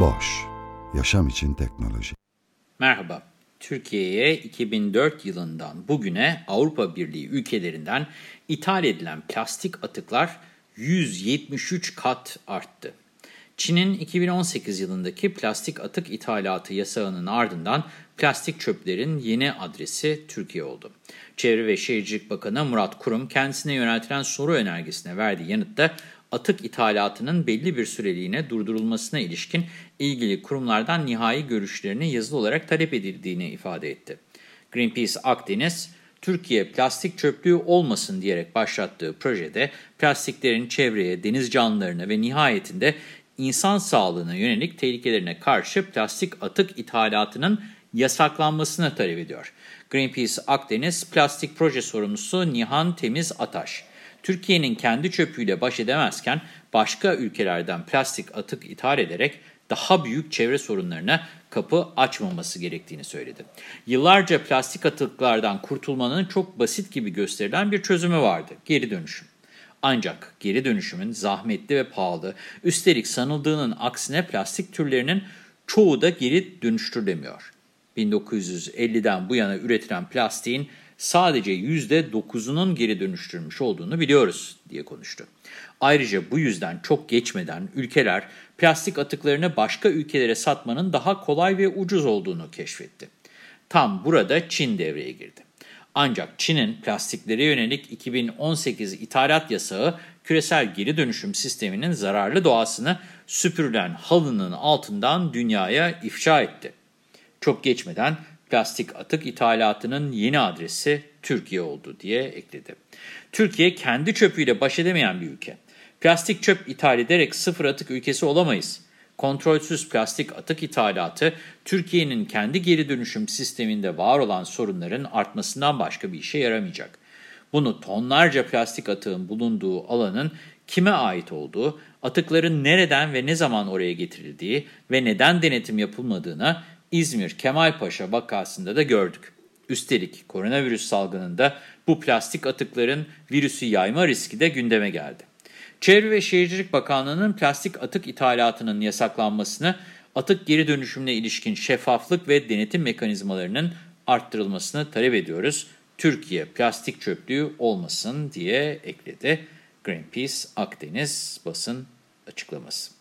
Boş, yaşam için teknoloji. Merhaba, Türkiye'ye 2004 yılından bugüne Avrupa Birliği ülkelerinden ithal edilen plastik atıklar 173 kat arttı. Çin'in 2018 yılındaki plastik atık ithalatı yasağının ardından plastik çöplerin yeni adresi Türkiye oldu. Çevre ve Şehircilik Bakanı Murat Kurum kendisine yöneltilen soru önergesine verdiği yanıtta atık ithalatının belli bir süreliğine durdurulmasına ilişkin ilgili kurumlardan nihai görüşlerini yazılı olarak talep edildiğini ifade etti. Greenpeace Akdeniz, Türkiye plastik çöplüğü olmasın diyerek başlattığı projede plastiklerin çevreye, deniz canlılarına ve nihayetinde insan sağlığına yönelik tehlikelerine karşı plastik atık ithalatının yasaklanmasını talep ediyor. Greenpeace Akdeniz Plastik Proje Sorumlusu Nihan Temiz Ataş, Türkiye'nin kendi çöpüyle baş edemezken başka ülkelerden plastik atık ithal ederek daha büyük çevre sorunlarına kapı açmaması gerektiğini söyledi. Yıllarca plastik atıklardan kurtulmanın çok basit gibi gösterilen bir çözümü vardı, geri dönüşüm. Ancak geri dönüşümün zahmetli ve pahalı, üstelik sanıldığının aksine plastik türlerinin çoğu da geri dönüştürülemiyor. 1950'den bu yana üretilen plastiğin sadece %9'unun geri dönüştürülmüş olduğunu biliyoruz diye konuştu. Ayrıca bu yüzden çok geçmeden ülkeler plastik atıklarını başka ülkelere satmanın daha kolay ve ucuz olduğunu keşfetti. Tam burada Çin devreye girdi. Ancak Çin'in plastiklere yönelik 2018 ithalat yasağı küresel geri dönüşüm sisteminin zararlı doğasını süpürülen halının altından dünyaya ifşa etti. Çok geçmeden plastik atık ithalatının yeni adresi Türkiye oldu diye ekledi. Türkiye kendi çöpüyle baş edemeyen bir ülke. Plastik çöp ithal ederek sıfır atık ülkesi olamayız. Kontrolsüz plastik atık ithalatı Türkiye'nin kendi geri dönüşüm sisteminde var olan sorunların artmasından başka bir işe yaramayacak. Bunu tonlarca plastik atığın bulunduğu alanın kime ait olduğu, atıkların nereden ve ne zaman oraya getirildiği ve neden denetim yapılmadığına İzmir Kemalpaşa vakasında da gördük. Üstelik koronavirüs salgınında bu plastik atıkların virüsü yayma riski de gündeme geldi. Çevre ve Şehircilik Bakanlığı'nın plastik atık ithalatının yasaklanmasını, atık geri dönüşümüne ilişkin şeffaflık ve denetim mekanizmalarının arttırılmasını talep ediyoruz. Türkiye plastik çöplüğü olmasın diye ekledi Greenpeace Akdeniz basın açıklaması.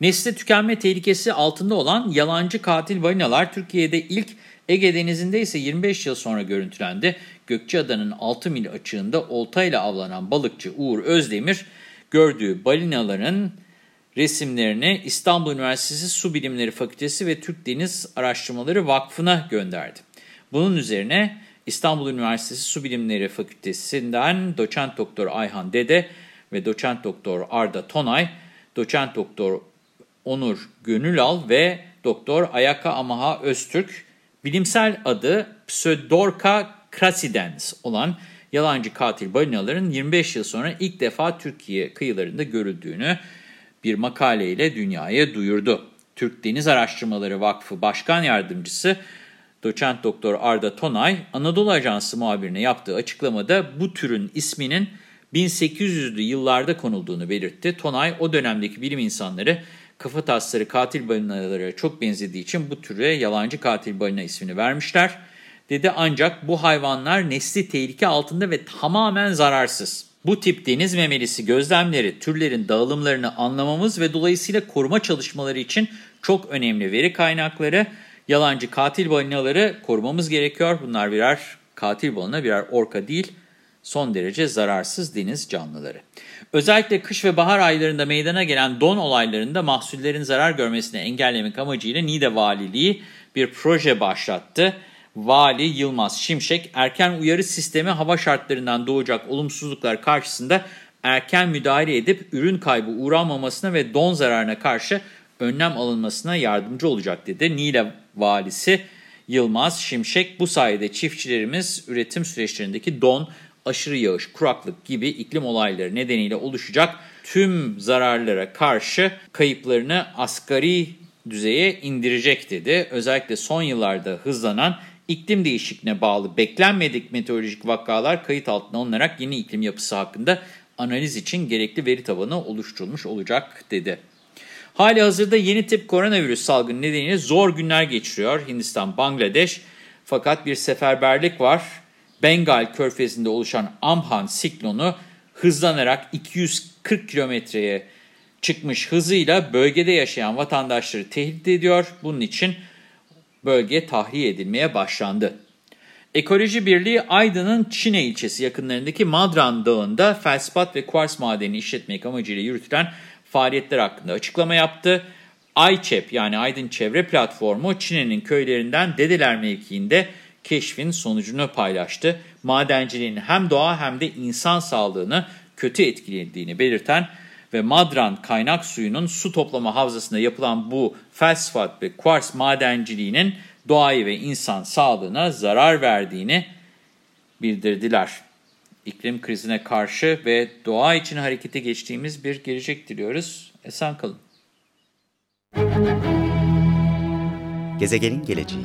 Nesli tükenme tehlikesi altında olan yalancı katil balinalar Türkiye'de ilk Ege Denizi'nde ise 25 yıl sonra görüntülendi. Gökçeada'nın 6 mil açığında oltayla avlanan balıkçı Uğur Özdemir gördüğü balinaların resimlerini İstanbul Üniversitesi Su Bilimleri Fakültesi ve Türk Deniz Araştırmaları Vakfı'na gönderdi. Bunun üzerine İstanbul Üniversitesi Su Bilimleri Fakültesinden doçent doktor Ayhan Dede ve doçent doktor Arda Tonay, doçent doktor Onur Gönülal ve doktor Ayaka Amaha Öztürk bilimsel adı Pseudorca crasidens olan yalancı katil balinaların 25 yıl sonra ilk defa Türkiye kıyılarında görüldüğünü bir makaleyle dünyaya duyurdu. Türk Deniz Araştırmaları Vakfı Başkan Yardımcısı Doçent Doktor Arda Tonay, Anadolu Ajansı muhabirine yaptığı açıklamada bu türün isminin 1800'lü yıllarda konulduğunu belirtti. Tonay o dönemdeki bilim insanları kafa tasları katil balinalara çok benzediği için bu türe yalancı katil balina ismini vermişler. Dedi ancak bu hayvanlar nesli tehlike altında ve tamamen zararsız. Bu tip deniz memelisi gözlemleri türlerin dağılımlarını anlamamız ve dolayısıyla koruma çalışmaları için çok önemli veri kaynakları. Yalancı katil balinaları korumamız gerekiyor. Bunlar birer katil balina, birer orka değil, son derece zararsız deniz canlıları. Özellikle kış ve bahar aylarında meydana gelen don olaylarında mahsullerin zarar görmesini engellemek amacıyla Niğde Valiliği bir proje başlattı. Vali Yılmaz Şimşek erken uyarı sistemi hava şartlarından doğacak olumsuzluklar karşısında erken müdahale edip ürün kaybı uğramamasına ve don zararına karşı önlem alınmasına yardımcı olacak dedi. Niğde valisi Yılmaz Şimşek bu sayede çiftçilerimiz üretim süreçlerindeki don, aşırı yağış, kuraklık gibi iklim olayları nedeniyle oluşacak tüm zararlara karşı kayıplarını asgari düzeye indirecek dedi. Özellikle son yıllarda hızlanan iklim değişikliğine bağlı beklenmedik meteorolojik vakalar kayıt altına alınarak yeni iklim yapısı hakkında analiz için gerekli veri tabanı oluşturulmuş olacak dedi. Hali hazırda yeni tip koronavirüs salgını nedeniyle zor günler geçiriyor Hindistan, Bangladeş. Fakat bir seferberlik var. Bengal körfezinde oluşan Amhan siklonu hızlanarak 240 kilometreye çıkmış hızıyla bölgede yaşayan vatandaşları tehdit ediyor. Bunun için bölge tahliye edilmeye başlandı. Ekoloji Birliği Aydın'ın Çine ilçesi yakınlarındaki Madran Dağı'nda felspat ve kuars madeni işletmek amacıyla yürütülen faaliyetler hakkında açıklama yaptı. Ayçep yani Aydın Çevre Platformu Çin'in köylerinden Dedeler mevkiinde keşfin sonucunu paylaştı. Madenciliğin hem doğa hem de insan sağlığını kötü etkilediğini belirten ve Madran kaynak suyunun su toplama havzasında yapılan bu felsfat ve kuars madenciliğinin doğayı ve insan sağlığına zarar verdiğini bildirdiler. İklim krizine karşı ve doğa için harekete geçtiğimiz bir gelecek diliyoruz. Esen kalın. Gezegenin geleceği